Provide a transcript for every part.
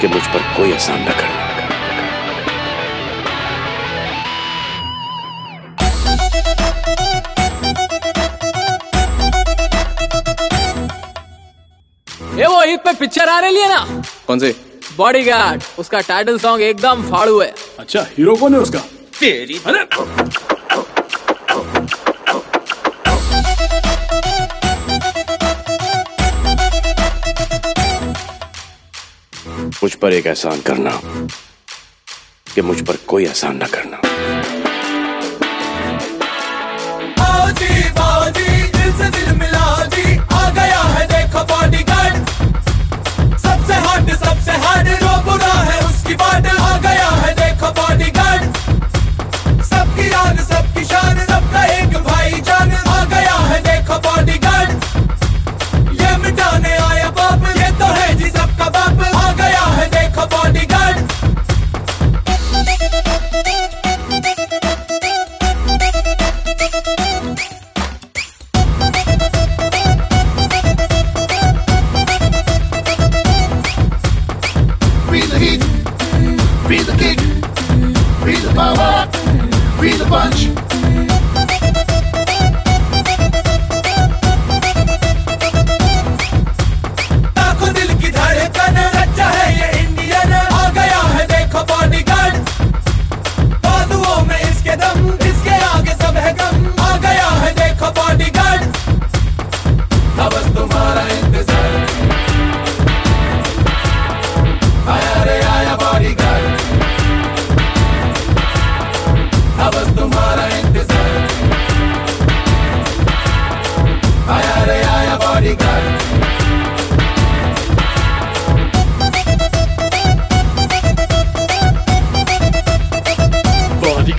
कि मुझ पर कोई आसान न करना वो ईद पे पिक्चर आ रही है ना? कौन सी? बॉडीगार्ड उसका टाइटल सॉन्ग एकदम फाड़ू है। अच्छा हीरो कौन है उसका? तेरी अरे! मुझ पर एक एहसान करना कि मुझ पर कोई एहसान ना करना। punch. That was tomorrow in the sun.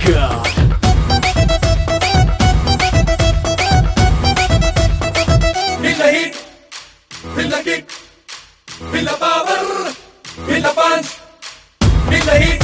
Feel the heat. in the kick, in the power, feel the punch, feel the heat.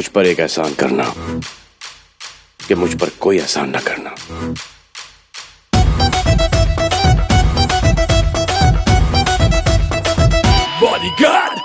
मुझ पर एक एहसान करना कि मुझ पर कोई एहसान ना करना। बॉडीगार्ड